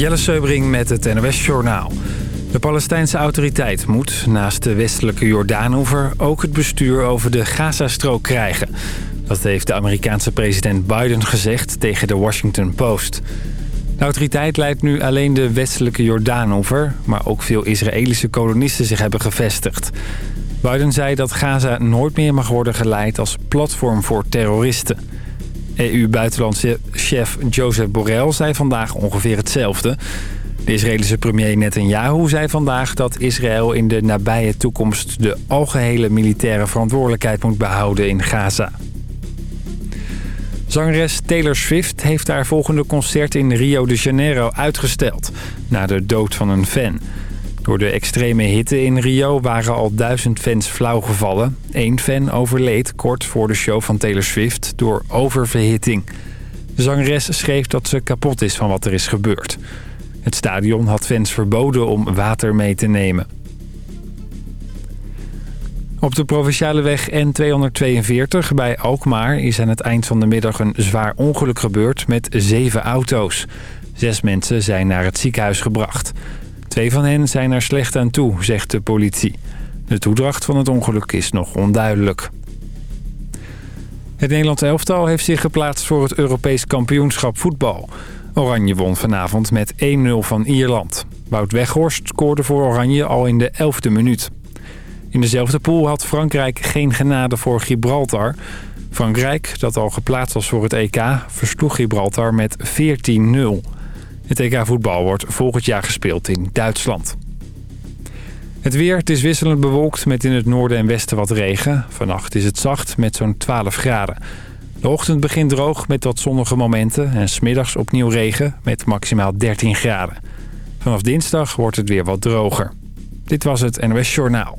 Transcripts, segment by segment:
Jelle Seubring met het NOS Journaal. De Palestijnse autoriteit moet, naast de westelijke Jordaanoever... ook het bestuur over de Gazastrook krijgen. Dat heeft de Amerikaanse president Biden gezegd tegen de Washington Post. De autoriteit leidt nu alleen de westelijke Jordaanoever... maar ook veel Israëlische kolonisten zich hebben gevestigd. Biden zei dat Gaza nooit meer mag worden geleid als platform voor terroristen... EU-buitenlandse chef Joseph Borrell zei vandaag ongeveer hetzelfde. De Israëlische premier Netanyahu zei vandaag dat Israël in de nabije toekomst... de algehele militaire verantwoordelijkheid moet behouden in Gaza. Zangeres Taylor Swift heeft haar volgende concert in Rio de Janeiro uitgesteld... na de dood van een fan... Door de extreme hitte in Rio waren al duizend fans flauw gevallen. Eén fan overleed kort voor de show van Taylor Swift door oververhitting. De zangeres schreef dat ze kapot is van wat er is gebeurd. Het stadion had fans verboden om water mee te nemen. Op de provinciale weg N242 bij Alkmaar is aan het eind van de middag een zwaar ongeluk gebeurd met zeven auto's. Zes mensen zijn naar het ziekenhuis gebracht. Twee van hen zijn er slecht aan toe, zegt de politie. De toedracht van het ongeluk is nog onduidelijk. Het Nederlands elftal heeft zich geplaatst voor het Europees kampioenschap voetbal. Oranje won vanavond met 1-0 van Ierland. Wout Weghorst scoorde voor Oranje al in de 11e minuut. In dezelfde pool had Frankrijk geen genade voor Gibraltar. Frankrijk, dat al geplaatst was voor het EK, versloeg Gibraltar met 14-0. Het EK voetbal wordt volgend jaar gespeeld in Duitsland. Het weer, is wisselend bewolkt met in het noorden en westen wat regen. Vannacht is het zacht met zo'n 12 graden. De ochtend begint droog met wat zonnige momenten en smiddags opnieuw regen met maximaal 13 graden. Vanaf dinsdag wordt het weer wat droger. Dit was het NOS Journaal.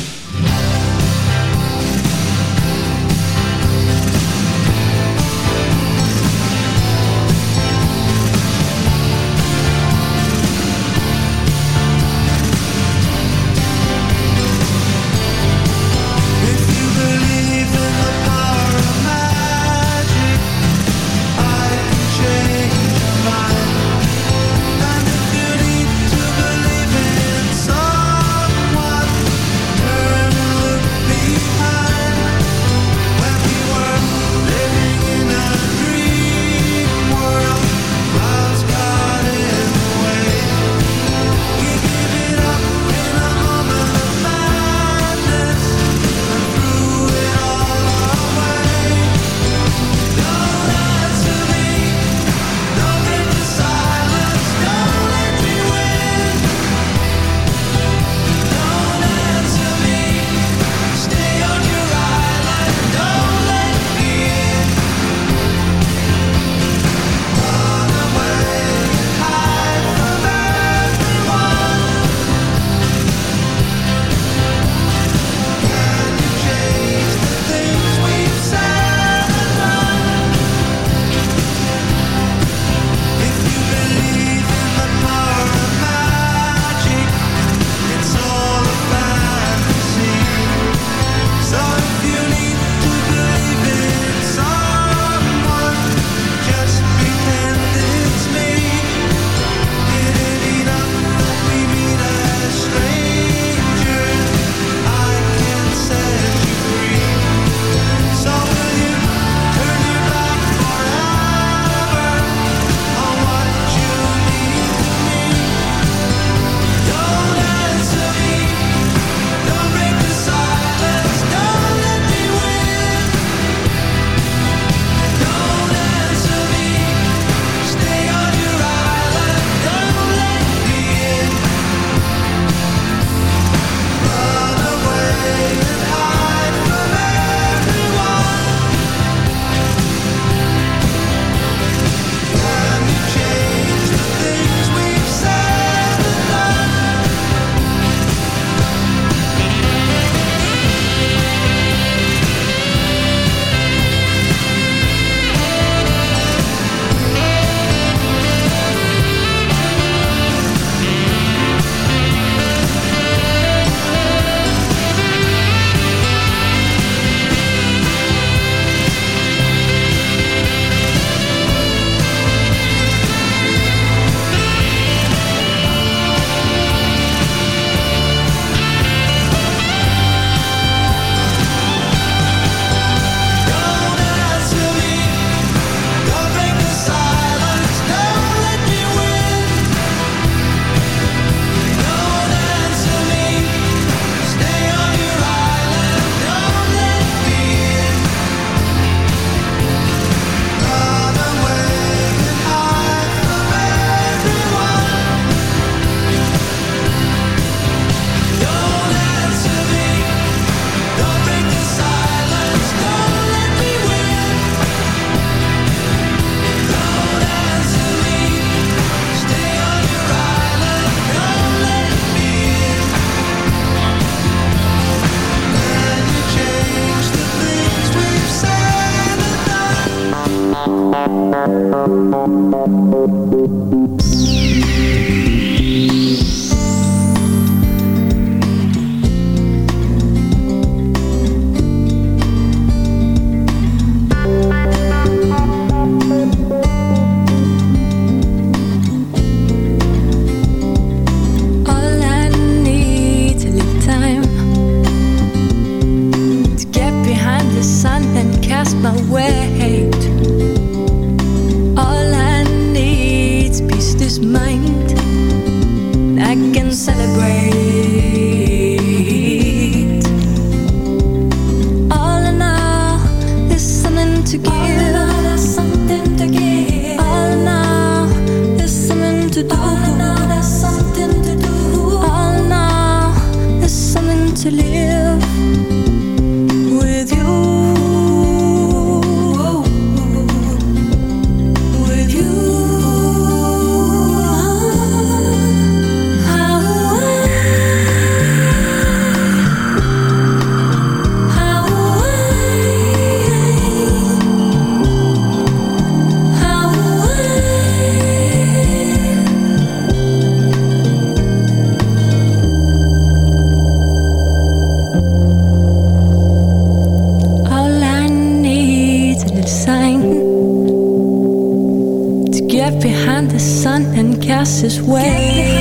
fastest way.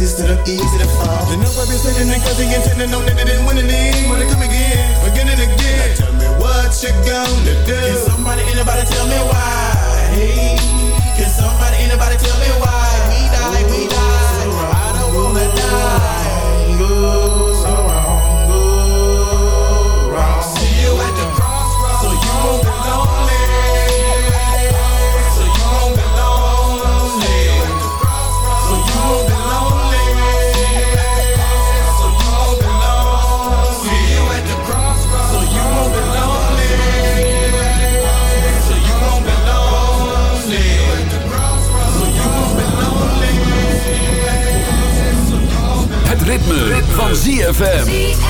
easy, stood up easy to fall. The number been sitting and cause he intended on that it didn't win the league. Wanna come again, again and again. Now tell me what you gonna do. Can somebody, anybody tell me why? Hey, can somebody, anybody tell me why? We ritme, van ZFM.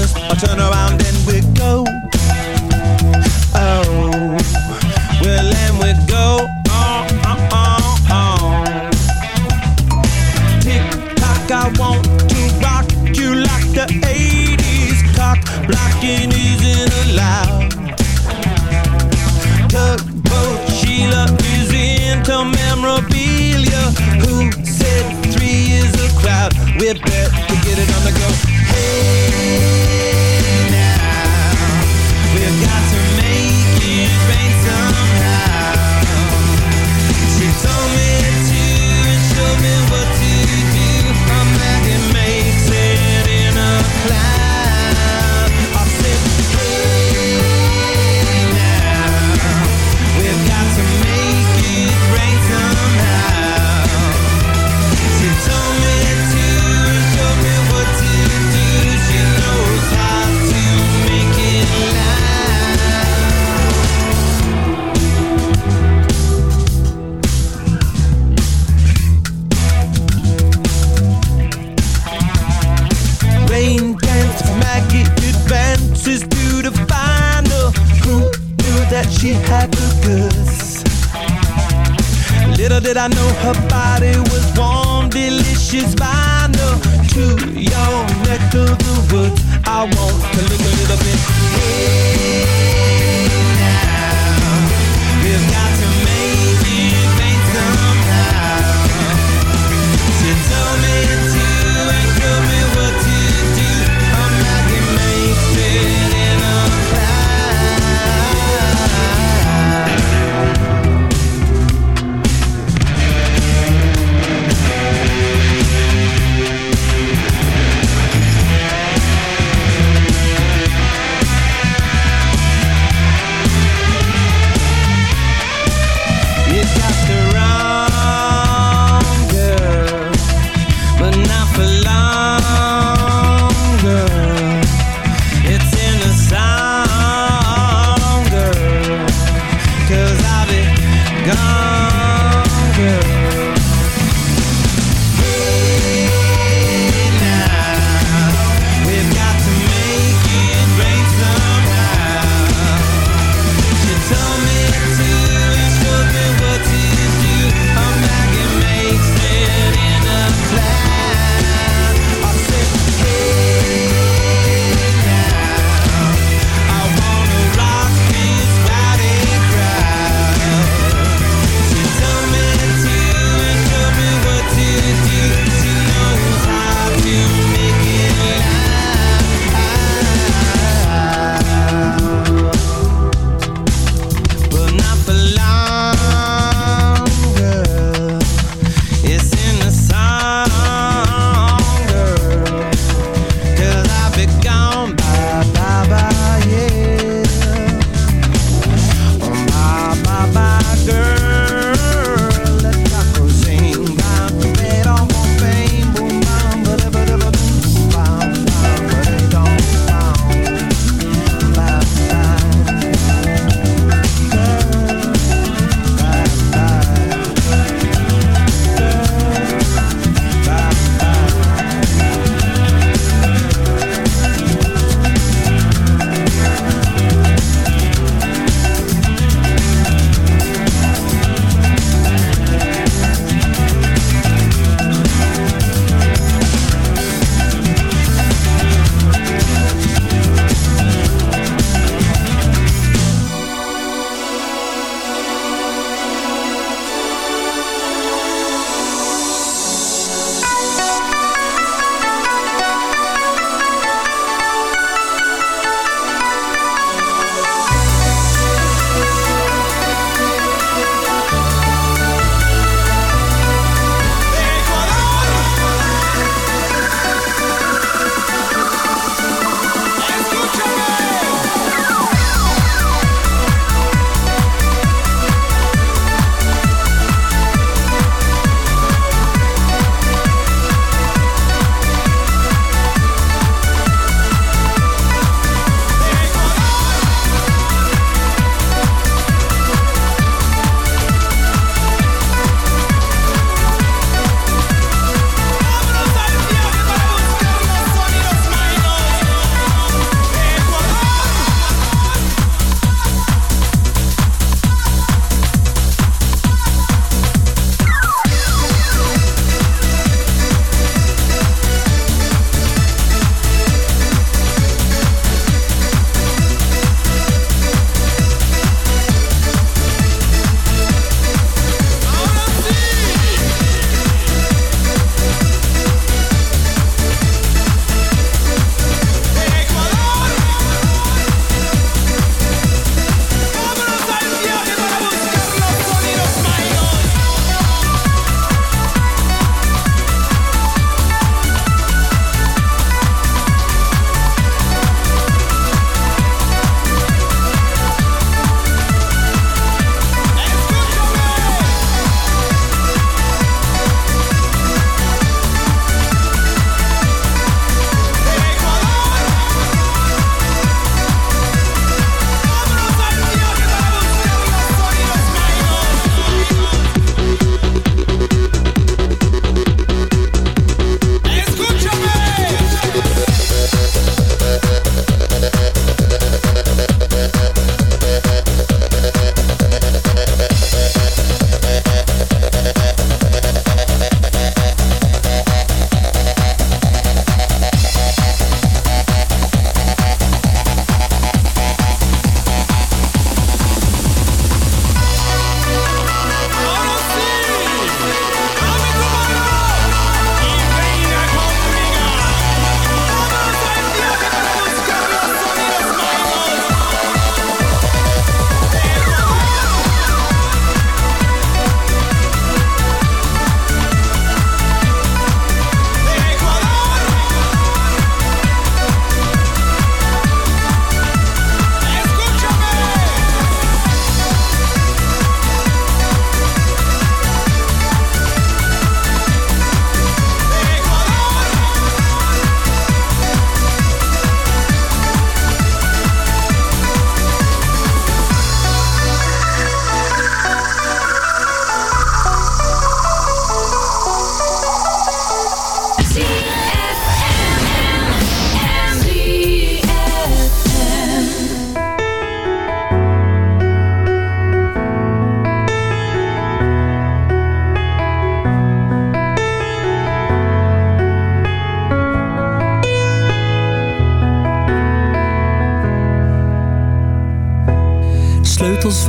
us. I turn around then we go. Oh, well, then we go. Uh, uh, uh, Tick tock, I want to rock you like the 80s cock. Blocking isn't allowed. Tugboat Sheila is into memorabilia. Who said three is a crowd? We're she had the goods? Little did I know her body was warm, delicious vinyl to your neck of the woods. I want to look a little bit. Hey now, we've got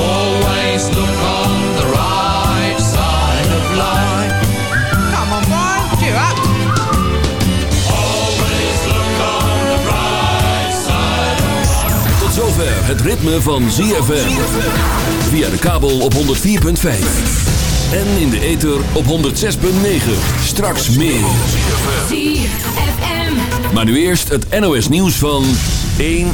Always look on the right side of life. Come on, boy, cheer up. Always look on the bright side of Tot zover het ritme van ZFM. Via de kabel op 104.5. En in de ether op 106.9. Straks meer. Maar nu eerst het NOS nieuws van 1